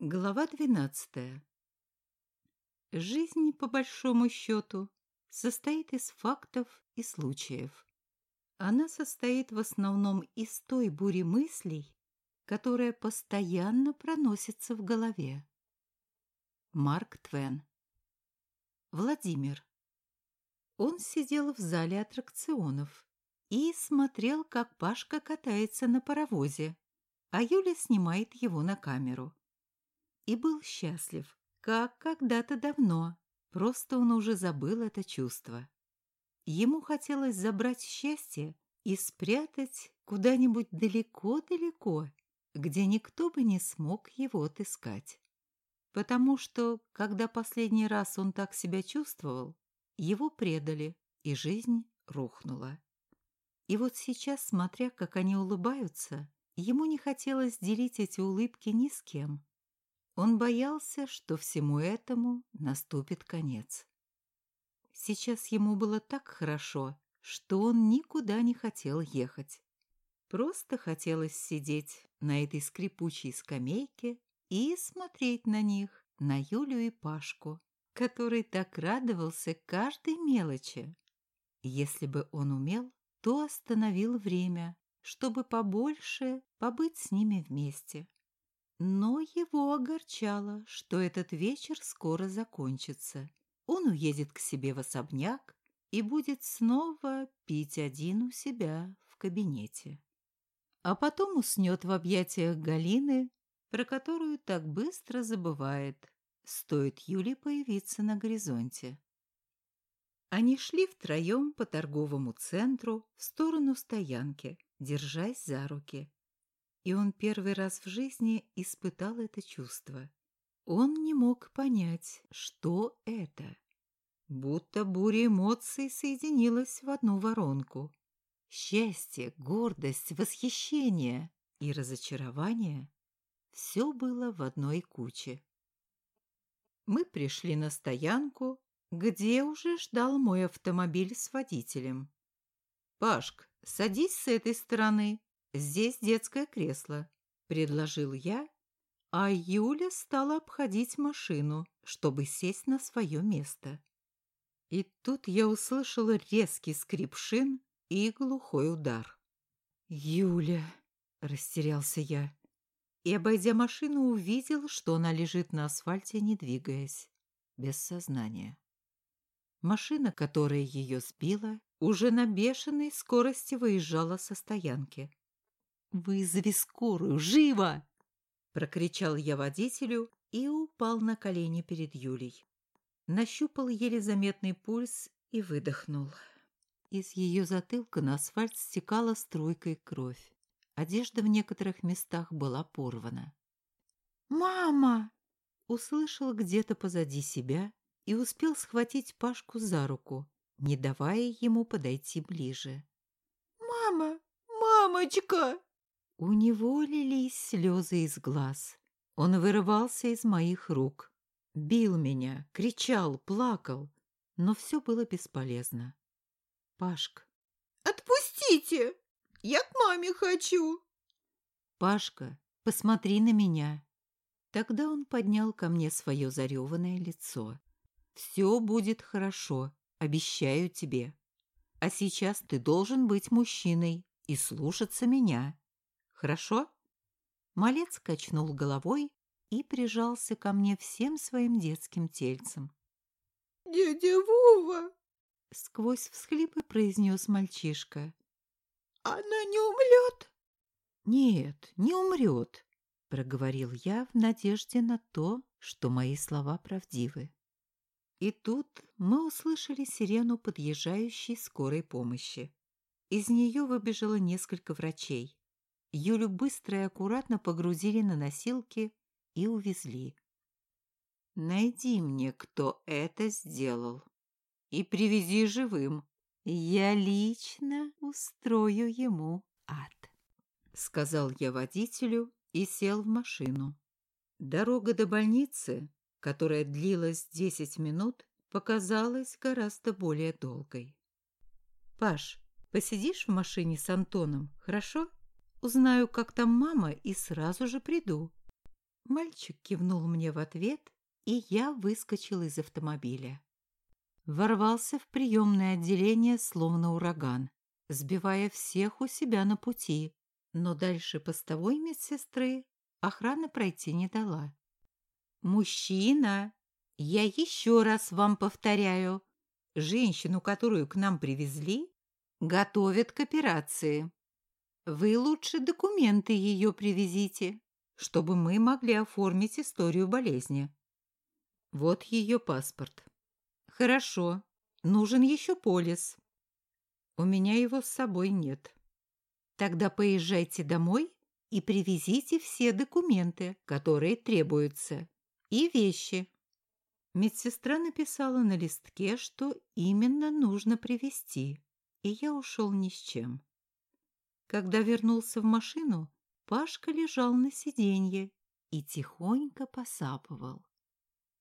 Глава двенадцатая. Жизнь, по большому счету, состоит из фактов и случаев. Она состоит в основном из той бури мыслей, которая постоянно проносится в голове. Марк Твен. Владимир. Он сидел в зале аттракционов и смотрел, как Пашка катается на паровозе, а Юля снимает его на камеру. И был счастлив, как когда-то давно, просто он уже забыл это чувство. Ему хотелось забрать счастье и спрятать куда-нибудь далеко-далеко, где никто бы не смог его отыскать. Потому что, когда последний раз он так себя чувствовал, его предали, и жизнь рухнула. И вот сейчас, смотря, как они улыбаются, ему не хотелось делить эти улыбки ни с кем. Он боялся, что всему этому наступит конец. Сейчас ему было так хорошо, что он никуда не хотел ехать. Просто хотелось сидеть на этой скрипучей скамейке и смотреть на них, на Юлю и Пашку, который так радовался каждой мелочи. Если бы он умел, то остановил время, чтобы побольше побыть с ними вместе. Но его огорчало, что этот вечер скоро закончится. Он уедет к себе в особняк и будет снова пить один у себя в кабинете. А потом уснет в объятиях Галины, про которую так быстро забывает, стоит Юле появиться на горизонте. Они шли втроем по торговому центру в сторону стоянки, держась за руки. И он первый раз в жизни испытал это чувство. Он не мог понять, что это. Будто буря эмоций соединилась в одну воронку. Счастье, гордость, восхищение и разочарование — все было в одной куче. Мы пришли на стоянку, где уже ждал мой автомобиль с водителем. «Пашк, садись с этой стороны», «Здесь детское кресло», — предложил я, а Юля стала обходить машину, чтобы сесть на свое место. И тут я услышала резкий скрип шин и глухой удар. «Юля!» — растерялся я. И, обойдя машину, увидел, что она лежит на асфальте, не двигаясь, без сознания. Машина, которая ее сбила, уже на бешеной скорости выезжала со стоянки. «Вызови скорую! Живо!» Прокричал я водителю и упал на колени перед Юлей. Нащупал еле заметный пульс и выдохнул. Из ее затылка на асфальт стекала струйкой кровь. Одежда в некоторых местах была порвана. «Мама!» Услышал где-то позади себя и успел схватить Пашку за руку, не давая ему подойти ближе. «Мама! Мамочка!» У него лились слезы из глаз. Он вырывался из моих рук. Бил меня, кричал, плакал. Но все было бесполезно. Пашка. «Отпустите! Я к маме хочу!» «Пашка, посмотри на меня!» Тогда он поднял ко мне свое зареванное лицо. «Все будет хорошо, обещаю тебе. А сейчас ты должен быть мужчиной и слушаться меня. Хорошо?» Малец качнул головой и прижался ко мне всем своим детским тельцем. «Дядя Вова!» — сквозь всхлипы произнес мальчишка. «Она не умрет?» «Нет, не умрет», — проговорил я в надежде на то, что мои слова правдивы. И тут мы услышали сирену подъезжающей скорой помощи. Из нее выбежало несколько врачей. Юлю быстро и аккуратно погрузили на носилки и увезли. «Найди мне, кто это сделал, и привези живым. Я лично устрою ему ад», — сказал я водителю и сел в машину. Дорога до больницы, которая длилась десять минут, показалась гораздо более долгой. «Паш, посидишь в машине с Антоном, хорошо?» Узнаю, как там мама, и сразу же приду. Мальчик кивнул мне в ответ, и я выскочил из автомобиля. Ворвался в приемное отделение, словно ураган, сбивая всех у себя на пути, но дальше постовой медсестры охрана пройти не дала. «Мужчина, я еще раз вам повторяю, женщину, которую к нам привезли, готовят к операции. Вы лучше документы ее привезите, чтобы мы могли оформить историю болезни. Вот ее паспорт. Хорошо, нужен еще полис. У меня его с собой нет. Тогда поезжайте домой и привезите все документы, которые требуются, и вещи. Медсестра написала на листке, что именно нужно привезти, и я ушел ни с чем. Когда вернулся в машину, Пашка лежал на сиденье и тихонько посапывал.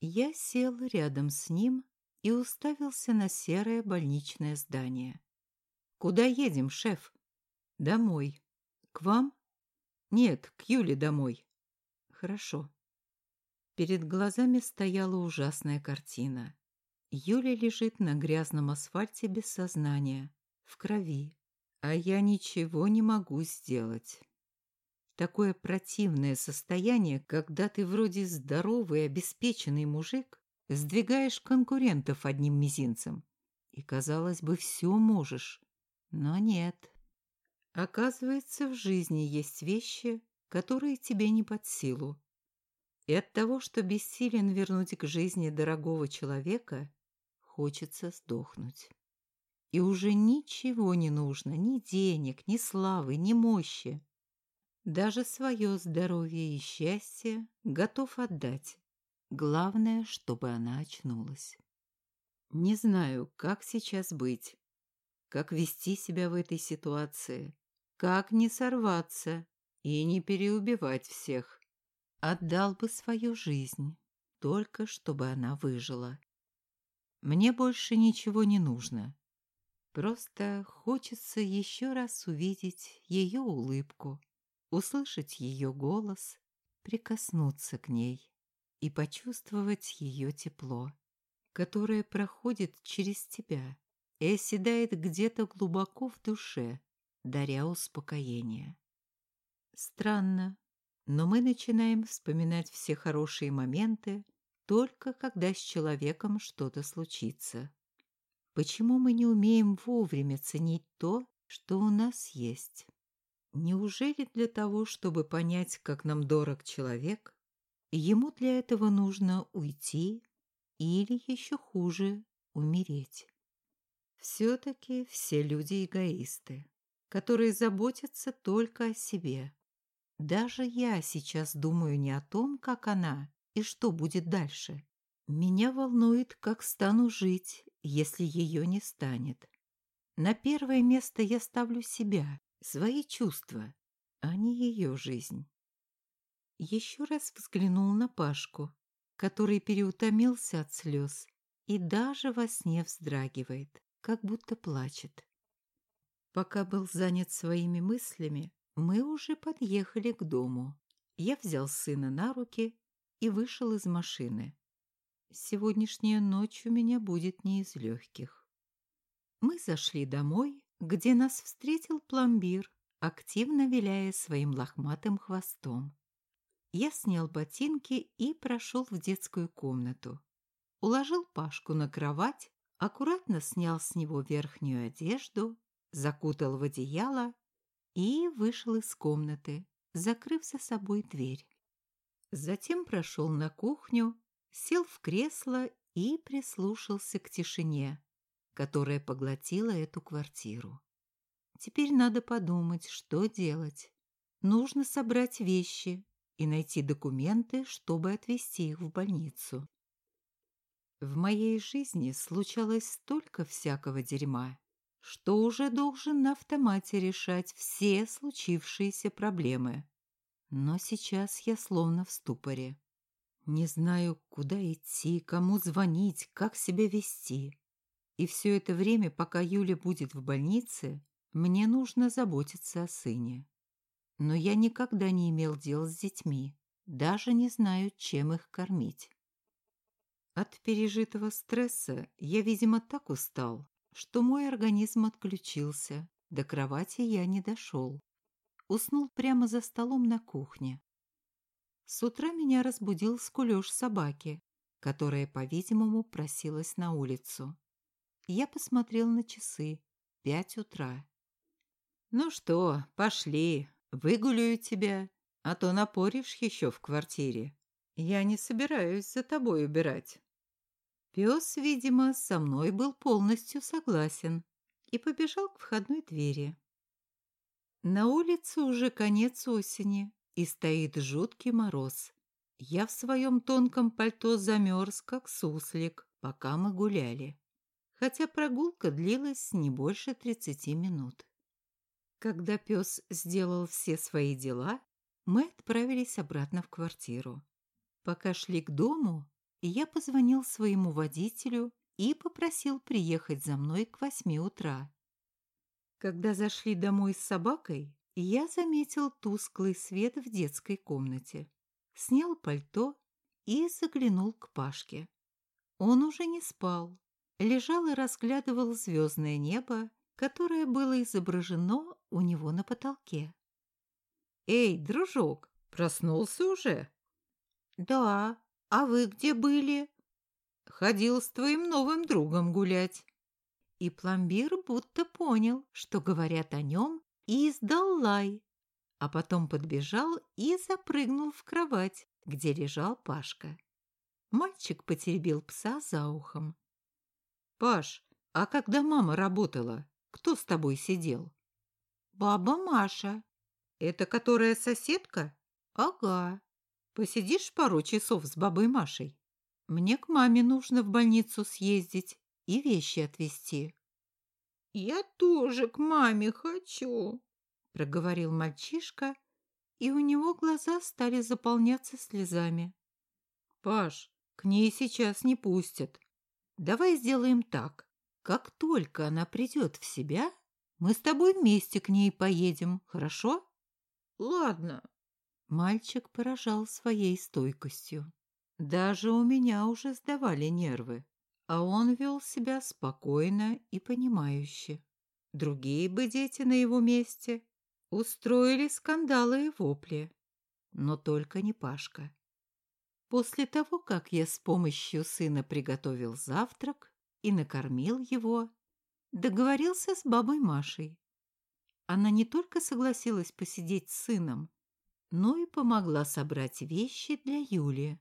Я сел рядом с ним и уставился на серое больничное здание. «Куда едем, шеф?» «Домой. К вам?» «Нет, к Юле домой». «Хорошо». Перед глазами стояла ужасная картина. Юля лежит на грязном асфальте без сознания, в крови, а я ничего не могу сделать. Такое противное состояние, когда ты вроде здоровый, обеспеченный мужик, сдвигаешь конкурентов одним мизинцем. И, казалось бы, все можешь. Но нет. Оказывается, в жизни есть вещи, которые тебе не под силу. И от того, что бессилен вернуть к жизни дорогого человека, хочется сдохнуть. И уже ничего не нужно, ни денег, ни славы, ни мощи. Даже свое здоровье и счастье готов отдать. Главное, чтобы она очнулась. Не знаю, как сейчас быть, как вести себя в этой ситуации, как не сорваться и не переубивать всех. Отдал бы свою жизнь, только чтобы она выжила. Мне больше ничего не нужно. Просто хочется еще раз увидеть ее улыбку, услышать ее голос, прикоснуться к ней и почувствовать ее тепло, которое проходит через тебя и оседает где-то глубоко в душе, даря успокоение. Странно, но мы начинаем вспоминать все хорошие моменты только когда с человеком что-то случится. Почему мы не умеем вовремя ценить то, что у нас есть? Неужели для того, чтобы понять, как нам дорог человек, ему для этого нужно уйти или, еще хуже, умереть? Все-таки все люди эгоисты, которые заботятся только о себе, даже я сейчас думаю не о том, как она и что будет дальше. Меня волнует, как стану жить, если ее не станет. На первое место я ставлю себя, свои чувства, а не ее жизнь. Еще раз взглянул на Пашку, который переутомился от слез и даже во сне вздрагивает, как будто плачет. Пока был занят своими мыслями, мы уже подъехали к дому. Я взял сына на руки и вышел из машины. Сегодняшняя ночь у меня будет не из легких. Мы зашли домой, где нас встретил пломбир, активно виляя своим лохматым хвостом. Я снял ботинки и прошел в детскую комнату. Уложил Пашку на кровать, аккуратно снял с него верхнюю одежду, закутал в одеяло и вышел из комнаты, закрыв за собой дверь. Затем прошел на кухню, сел в кресло и прислушался к тишине, которая поглотила эту квартиру. Теперь надо подумать, что делать. Нужно собрать вещи и найти документы, чтобы отвезти их в больницу. В моей жизни случалось столько всякого дерьма, что уже должен на автомате решать все случившиеся проблемы. Но сейчас я словно в ступоре. Не знаю, куда идти, кому звонить, как себя вести. И все это время, пока Юля будет в больнице, мне нужно заботиться о сыне. Но я никогда не имел дел с детьми, даже не знают, чем их кормить. От пережитого стресса я, видимо, так устал, что мой организм отключился. До кровати я не дошел. Уснул прямо за столом на кухне. С утра меня разбудил скулёж собаки, которая, по-видимому, просилась на улицу. Я посмотрел на часы. Пять утра. «Ну что, пошли, выгуляю тебя, а то напоришь еще в квартире. Я не собираюсь за тобой убирать». Пес, видимо, со мной был полностью согласен и побежал к входной двери. На улице уже конец осени, и стоит жуткий мороз. Я в своем тонком пальто замерз, как суслик, пока мы гуляли, хотя прогулка длилась не больше тридцати минут. Когда пес сделал все свои дела, мы отправились обратно в квартиру. Пока шли к дому, я позвонил своему водителю и попросил приехать за мной к восьми утра. Когда зашли домой с собакой, я заметил тусклый свет в детской комнате, снял пальто и заглянул к Пашке. Он уже не спал, лежал и разглядывал звездное небо, которое было изображено у него на потолке. «Эй, дружок, проснулся уже?» «Да, а вы где были?» «Ходил с твоим новым другом гулять». И пломбир будто понял, что говорят о нем, и издал лай, а потом подбежал и запрыгнул в кровать, где лежал Пашка. Мальчик потеребил пса за ухом. «Паш, а когда мама работала, кто с тобой сидел?» «Баба Маша». «Это которая соседка?» «Ага. Посидишь пару часов с бабой Машей? Мне к маме нужно в больницу съездить и вещи отвезти». «Я тоже к маме хочу», — проговорил мальчишка, и у него глаза стали заполняться слезами. «Паш, к ней сейчас не пустят. Давай сделаем так. Как только она придет в себя, мы с тобой вместе к ней поедем, хорошо?» «Ладно». Мальчик поражал своей стойкостью. Даже у меня уже сдавали нервы, а он вел себя спокойно и понимающе. Другие бы дети на его месте устроили скандалы и вопли, но только не Пашка. После того, как я с помощью сына приготовил завтрак и накормил его, договорился с бабой Машей. Она не только согласилась посидеть с сыном, но и помогла собрать вещи для Юли.